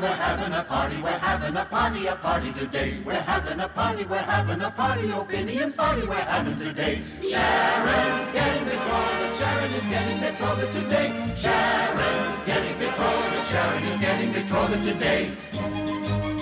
party, we're having a party, we're having a party, a party today. We're having a party, we're having a party, Finian's party we're having today. Sharon's getting betrothed, Sharon is getting betrothed today. Sharon's getting betrothed, Sharon is getting betrothed today.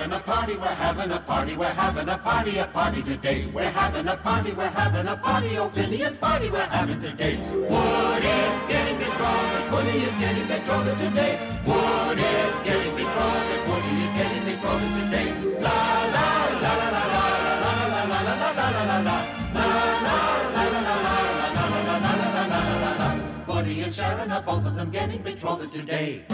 Having a party, we're having a party, we're having a party, a party today. We're having a party, we're having a party, oh Finian's party we're having today. Wood is getting betrothed, Woody is getting betrothed today. Wood is getting betrothed, Woody is getting betrothed today. La la la la la la la la la la la la la la la. La la la la la la la la la la la la la la la. Woody and Sharon are both of them getting betrothed today.